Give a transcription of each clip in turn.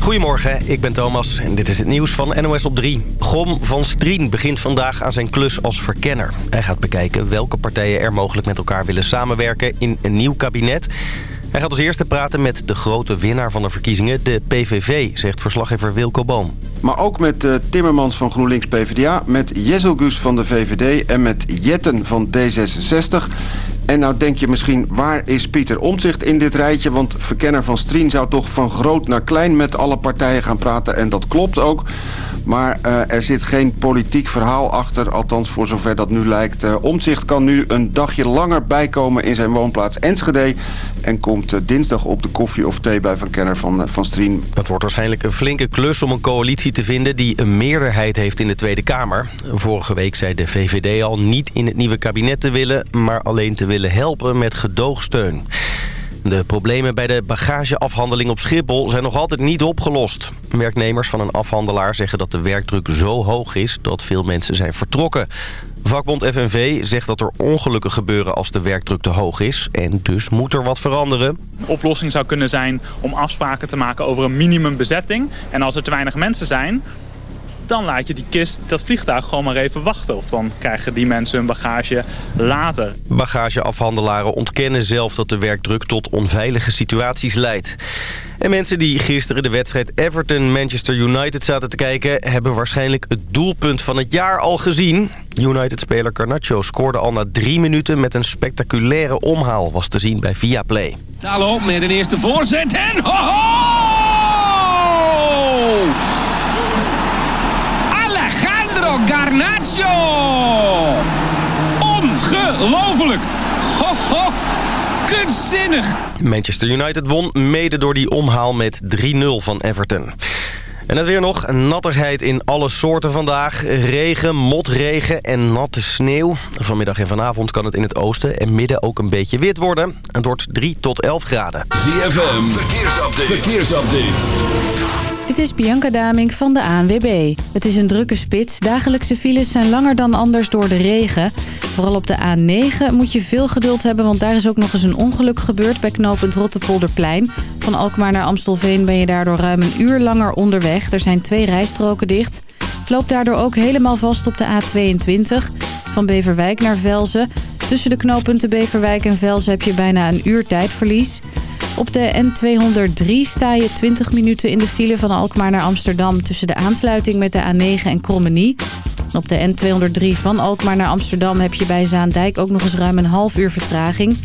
Goedemorgen, ik ben Thomas en dit is het nieuws van NOS op 3. Gom van Strien begint vandaag aan zijn klus als verkenner. Hij gaat bekijken welke partijen er mogelijk met elkaar willen samenwerken in een nieuw kabinet. Hij gaat als eerste praten met de grote winnaar van de verkiezingen, de PVV, zegt verslaggever Wilco Boom. Maar ook met uh, Timmermans van GroenLinks PvdA, met Jezelgus van de VVD en met Jetten van D66. En nou denk je misschien, waar is Pieter Omtzigt in dit rijtje? Want verkenner van Strien zou toch van groot naar klein met alle partijen gaan praten. En dat klopt ook. Maar uh, er zit geen politiek verhaal achter, althans voor zover dat nu lijkt. Uh, Omtzigt kan nu een dagje langer bijkomen in zijn woonplaats Enschede... en komt dinsdag op de koffie of thee bij Van Kenner van, van Strien. Het wordt waarschijnlijk een flinke klus om een coalitie te vinden... die een meerderheid heeft in de Tweede Kamer. Vorige week zei de VVD al niet in het nieuwe kabinet te willen... maar alleen te willen helpen met gedoogsteun. De problemen bij de bagageafhandeling op Schiphol zijn nog altijd niet opgelost. Werknemers van een afhandelaar zeggen dat de werkdruk zo hoog is dat veel mensen zijn vertrokken. Vakbond FNV zegt dat er ongelukken gebeuren als de werkdruk te hoog is. En dus moet er wat veranderen. Een oplossing zou kunnen zijn om afspraken te maken over een minimumbezetting. En als er te weinig mensen zijn, dan laat je die kist, dat vliegtuig gewoon maar even wachten. Of dan krijgen die mensen hun bagage later. Bagageafhandelaren ontkennen zelf dat de werkdruk tot onveilige situaties leidt. En mensen die gisteren de wedstrijd Everton-Manchester United zaten te kijken... hebben waarschijnlijk het doelpunt van het jaar al gezien. United-speler Carnaccio scoorde al na drie minuten... met een spectaculaire omhaal, was te zien bij Viaplay. Talo met een eerste voorzet en... Ho, ho! Garnacho! Ongelooflijk! Ho, ho! Kunstzinnig! Manchester United won mede door die omhaal met 3-0 van Everton. En het weer nog. Nattigheid in alle soorten vandaag. Regen, motregen en natte sneeuw. Vanmiddag en vanavond kan het in het oosten en midden ook een beetje wit worden. Het wordt 3 tot 11 graden. ZFM, verkeersupdate. verkeersupdate. Dit is Bianca Daming van de ANWB. Het is een drukke spits. Dagelijkse files zijn langer dan anders door de regen. Vooral op de A9 moet je veel geduld hebben... want daar is ook nog eens een ongeluk gebeurd bij knooppunt Rottepolderplein. Van Alkmaar naar Amstelveen ben je daardoor ruim een uur langer onderweg. Er zijn twee rijstroken dicht. Het loopt daardoor ook helemaal vast op de A22 van Beverwijk naar Velzen. Tussen de knooppunten Beverwijk en Velzen heb je bijna een uur tijdverlies... Op de N203 sta je 20 minuten in de file van Alkmaar naar Amsterdam... tussen de aansluiting met de A9 en Krommenie. op de N203 van Alkmaar naar Amsterdam heb je bij Zaandijk ook nog eens ruim een half uur vertraging.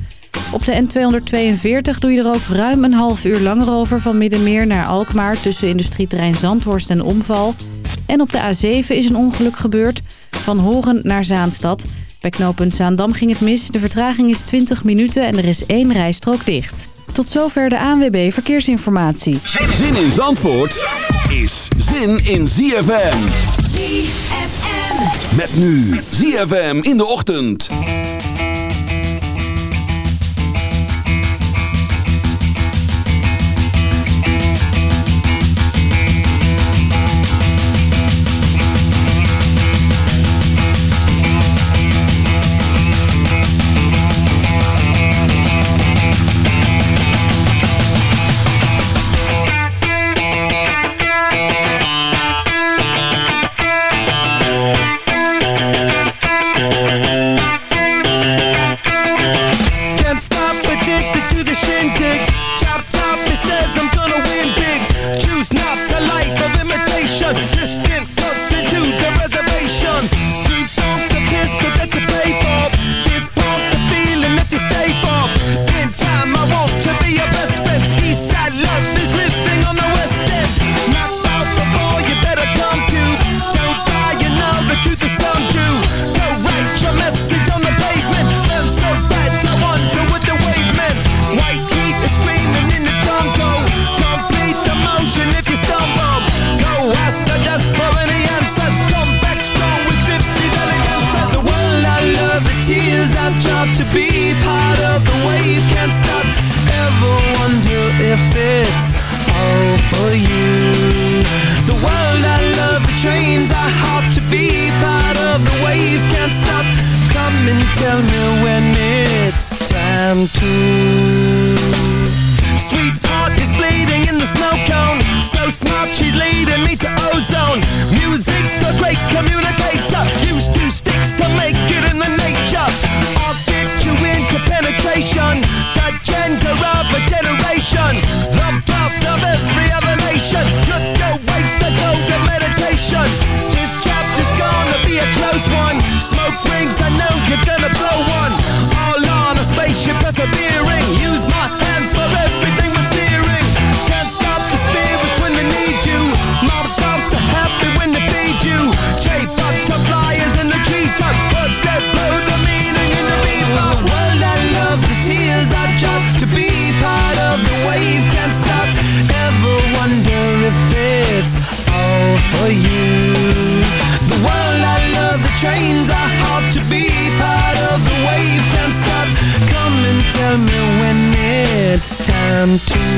Op de N242 doe je er ook ruim een half uur langer over van Middenmeer naar Alkmaar... tussen industrieterrein Zandhorst en Omval. En op de A7 is een ongeluk gebeurd van Horen naar Zaanstad... Bij knooppunt Zaandam ging het mis. De vertraging is 20 minuten en er is één rijstrook dicht. Tot zover de ANWB Verkeersinformatie. Zin in Zandvoort is zin in ZFM. ZFM. Met nu ZFM in de ochtend. To.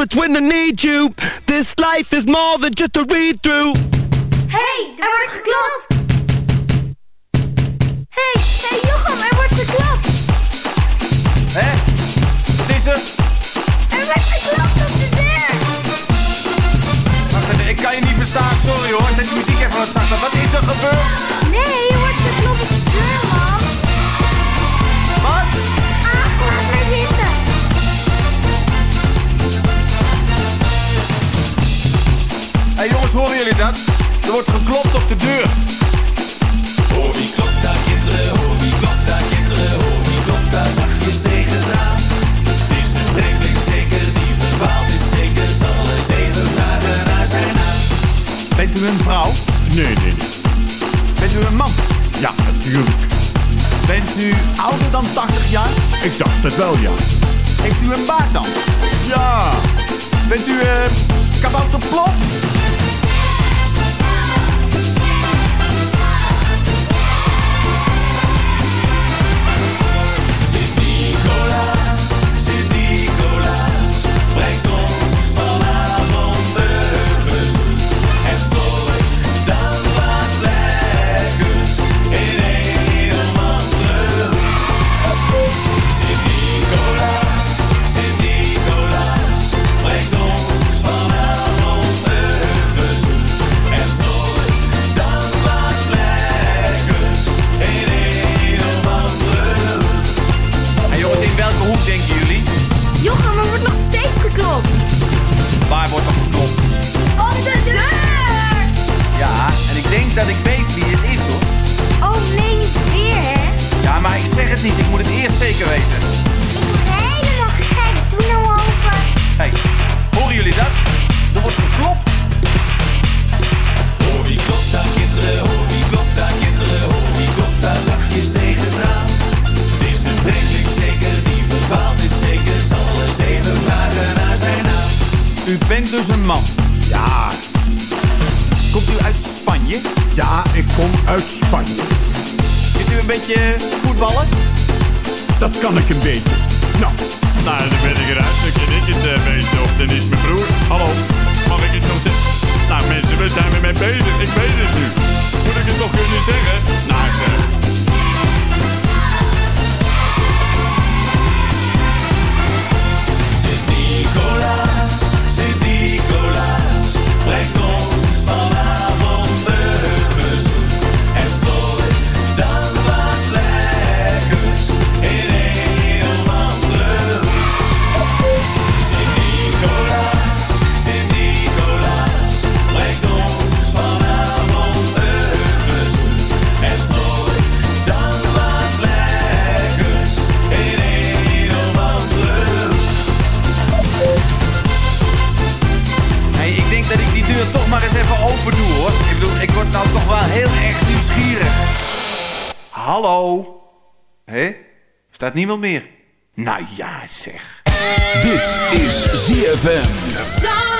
it's when need you. This life is more than just a read-through. Hey, er wordt geklapt. Hey, hey Jochem, er wordt geklapt. Hé, wat is er? Er wordt geklopt op de deur. Wacht even, ik kan je niet verstaan, sorry hoor. Zet die muziek even wat zachter. Wat is er gebeurd? Nee. Hé jongens, horen jullie dat? Er wordt geklopt op de deur. Hoor wie klopt daar kinderen, hoor wie klopt daar kinderen, hoor klopt daar zachtjes tegen het raam. Is een vreemdeling zeker, die verdwaald is zeker, zal eens even vragen naar zijn naam. Bent u een vrouw? Nee, nee, nee. Bent u een man? Ja, natuurlijk. Bent u ouder dan 80 jaar? Ik dacht het wel, ja. Heeft u een baard dan? Ja. Bent u uh, kabouterplop? voetballen? Dat kan ik een beetje. Nou. Nou, dan ben ik eruit. Dan ken ik het eh, uh. Of dan is mijn broer. Hallo, mag ik het nog zeggen? Nou mensen, we zijn weer mee bezig. Ik weet het nu. Moet ik het nog kunnen zeggen? Nou, zeg... Ik bedoel, ik word nou toch wel heel erg nieuwsgierig. Hallo? Hé? Staat niemand meer? Nou ja, zeg. Dit is ZFM.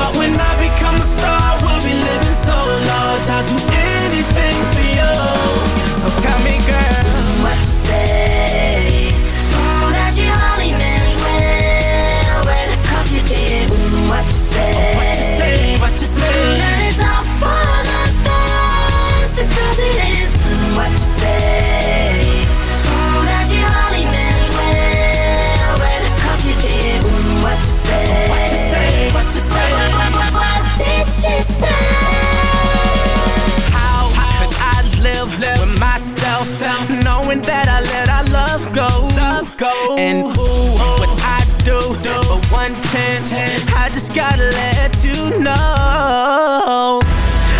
but when I become a star, we'll be living so large. I'd do anything for you. So tell me. and ooh, what I do, do. but one chance, I just gotta let you know.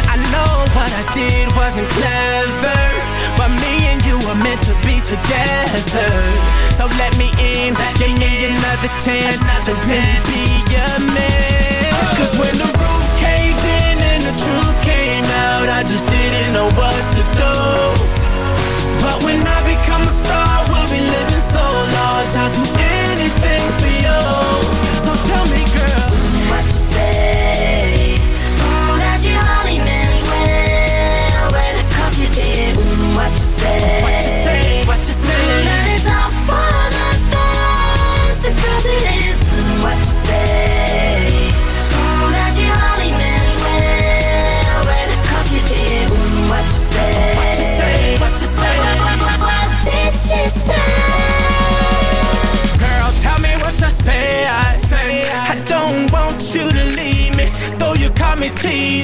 I know what I did wasn't clever, but me and you were meant to be together. So let me in, let give me, in. another chance another to really be a man. Oh. Cause when the roof caved in and the truth came out, I just didn't know what to do. But when I become a star large. I'll do anything for you.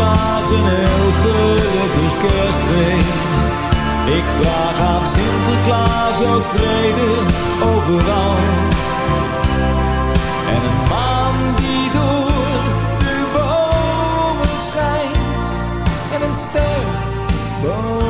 Sinterklaas een heel gelukkig kerstfeest. Ik vraag aan Sinterklaas ook vrede overal. En een maan die door de bomen schijnt. En een ster boven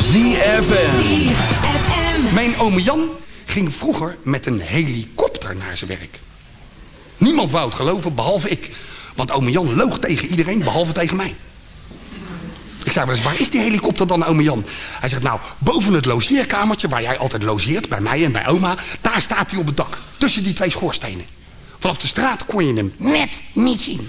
ZFM. Mijn oom Jan ging vroeger met een helikopter naar zijn werk. Niemand wou het geloven, behalve ik. Want oom Jan loog tegen iedereen, behalve tegen mij. Ik zei wel eens, waar is die helikopter dan, oom Jan? Hij zegt, nou, boven het logeerkamertje waar jij altijd logeert, bij mij en bij oma, daar staat hij op het dak. Tussen die twee schoorstenen. Vanaf de straat kon je hem net niet zien.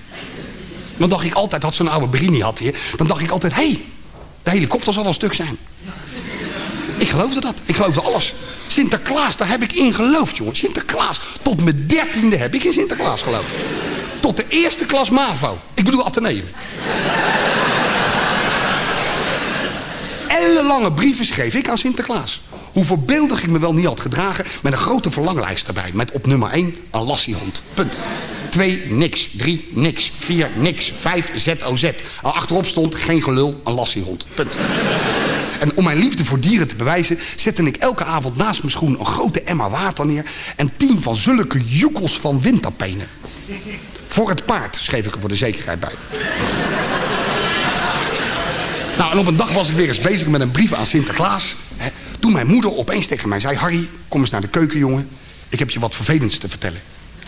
Dan dacht ik altijd, had zo'n oude Brini had hij, dan dacht ik altijd, hé, hey, de helikopter zal wel stuk zijn. Ik geloofde dat. Ik geloofde alles. Sinterklaas, daar heb ik in geloofd, jongen. Sinterklaas. Tot mijn dertiende heb ik in Sinterklaas geloofd. Tot de eerste klas MAVO. Ik bedoel Atheneum. Ellenlange brieven schreef ik aan Sinterklaas. Hoe voorbeeldig ik me wel niet had gedragen... met een grote verlanglijst erbij. Met op nummer 1 een lassiehond. Punt. 2 niks. 3 niks. 4 niks. 5 ZOZ. Al achterop stond geen gelul, een lassiehond. Punt. En om mijn liefde voor dieren te bewijzen... zette ik elke avond naast mijn schoen een grote emmer water neer... en tien van zulke joekels van windtapenen. Voor het paard, schreef ik er voor de zekerheid bij. Nou, en op een dag was ik weer eens bezig met een brief aan Sinterklaas. Hè, toen mijn moeder opeens tegen mij zei... Harry, kom eens naar de keuken, jongen. Ik heb je wat vervelends te vertellen.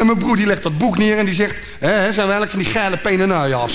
En mijn broer die legt dat boek neer en die zegt... Zijn we eigenlijk van die geile penenuien af.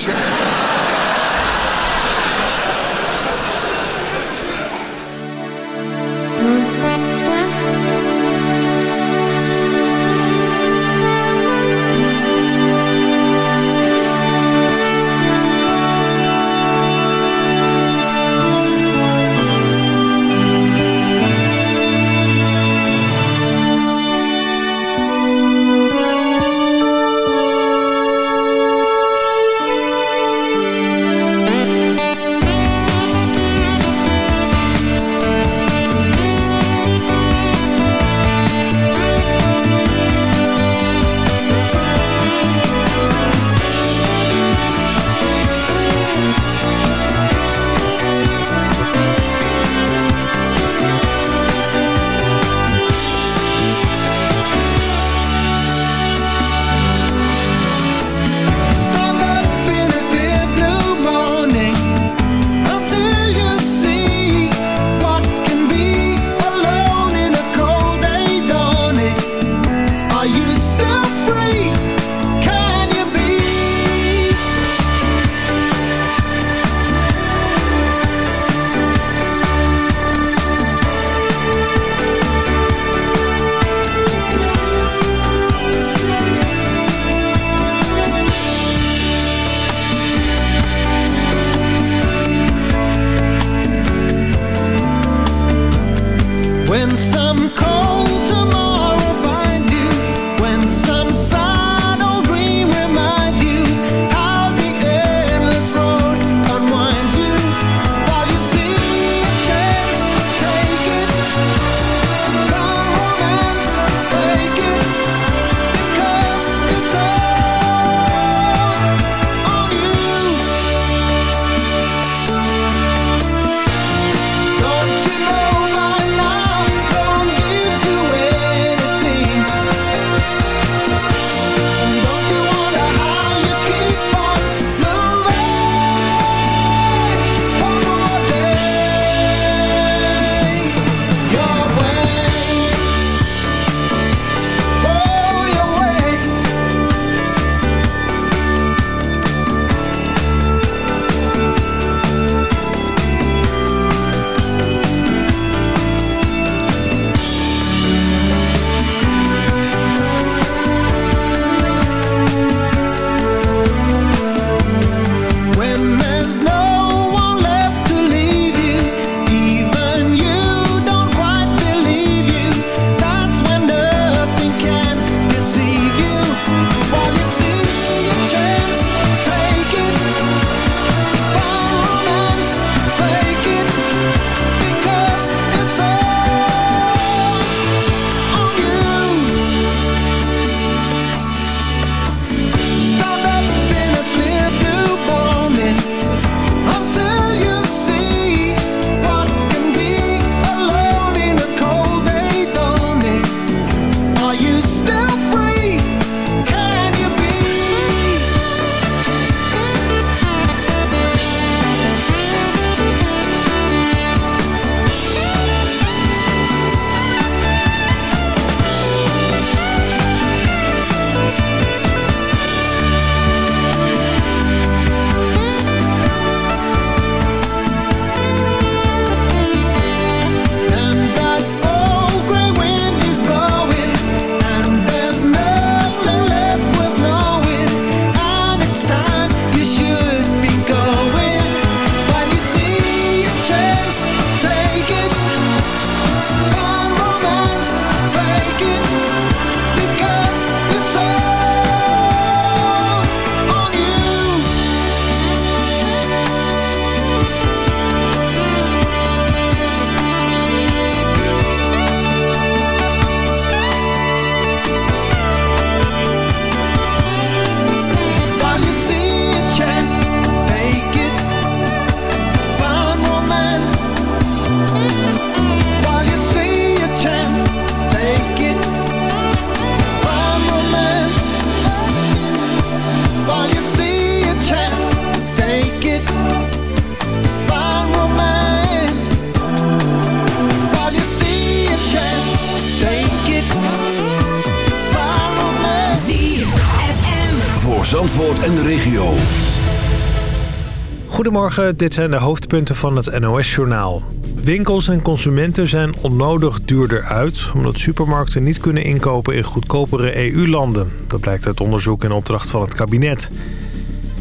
Dit zijn de hoofdpunten van het NOS-journaal. Winkels en consumenten zijn onnodig duurder uit... omdat supermarkten niet kunnen inkopen in goedkopere EU-landen. Dat blijkt uit onderzoek in opdracht van het kabinet.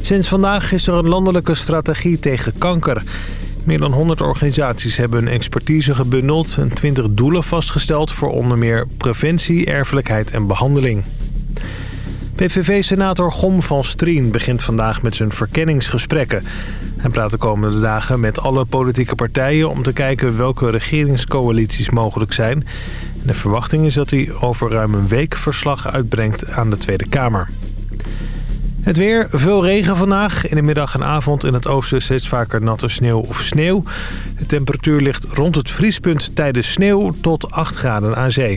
Sinds vandaag is er een landelijke strategie tegen kanker. Meer dan 100 organisaties hebben hun expertise gebundeld... en 20 doelen vastgesteld voor onder meer preventie, erfelijkheid en behandeling. PVV-senator Gom van Strien begint vandaag met zijn verkenningsgesprekken. Hij praat de komende dagen met alle politieke partijen... om te kijken welke regeringscoalities mogelijk zijn. En de verwachting is dat hij over ruim een week verslag uitbrengt aan de Tweede Kamer. Het weer, veel regen vandaag. In de middag en avond in het oosten steeds vaker natte sneeuw of sneeuw. De temperatuur ligt rond het vriespunt tijdens sneeuw tot 8 graden aan zee.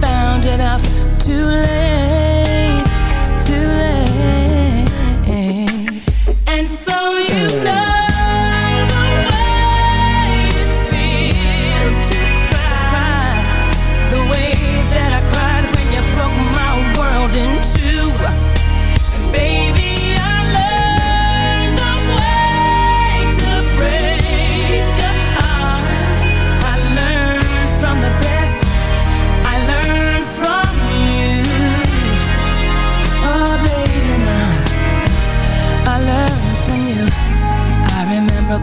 found enough to live.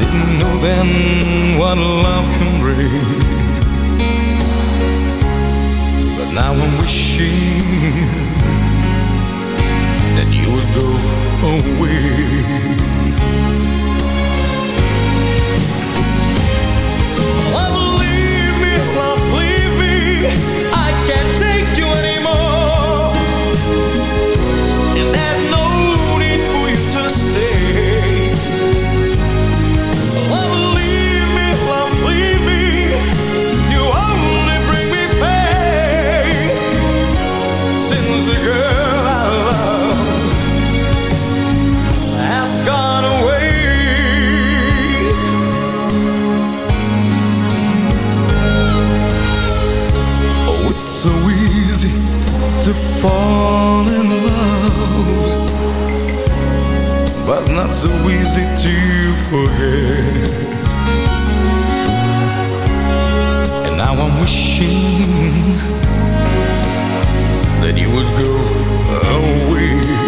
didn't know then what love can bring. But now I'm wishing that you would go away. Oh, leave me, love, leave me. I can't. the girl I love has gone away. Oh, it's so easy to fall in love, but not so easy to forget. And now I'm wishing that you would go away.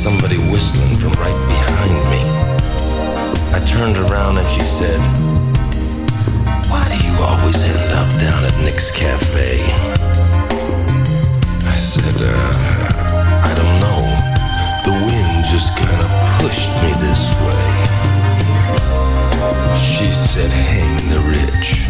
Somebody whistling from right behind me. I turned around and she said, Why do you always end up down at Nick's Cafe? I said, uh, I don't know. The wind just kind of pushed me this way. She said, Hang the rich.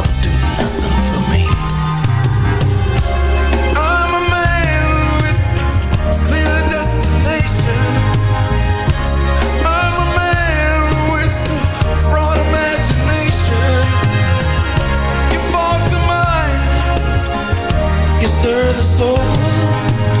the soul.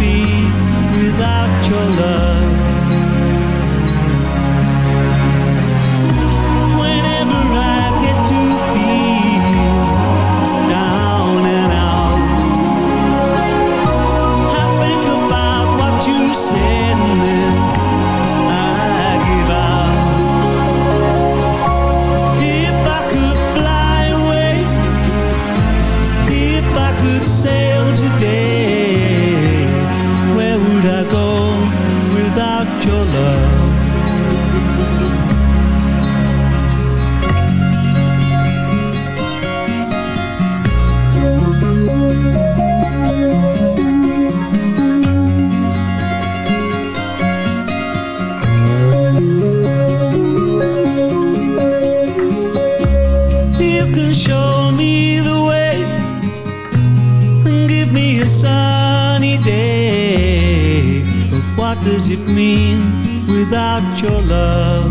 it mean without your love?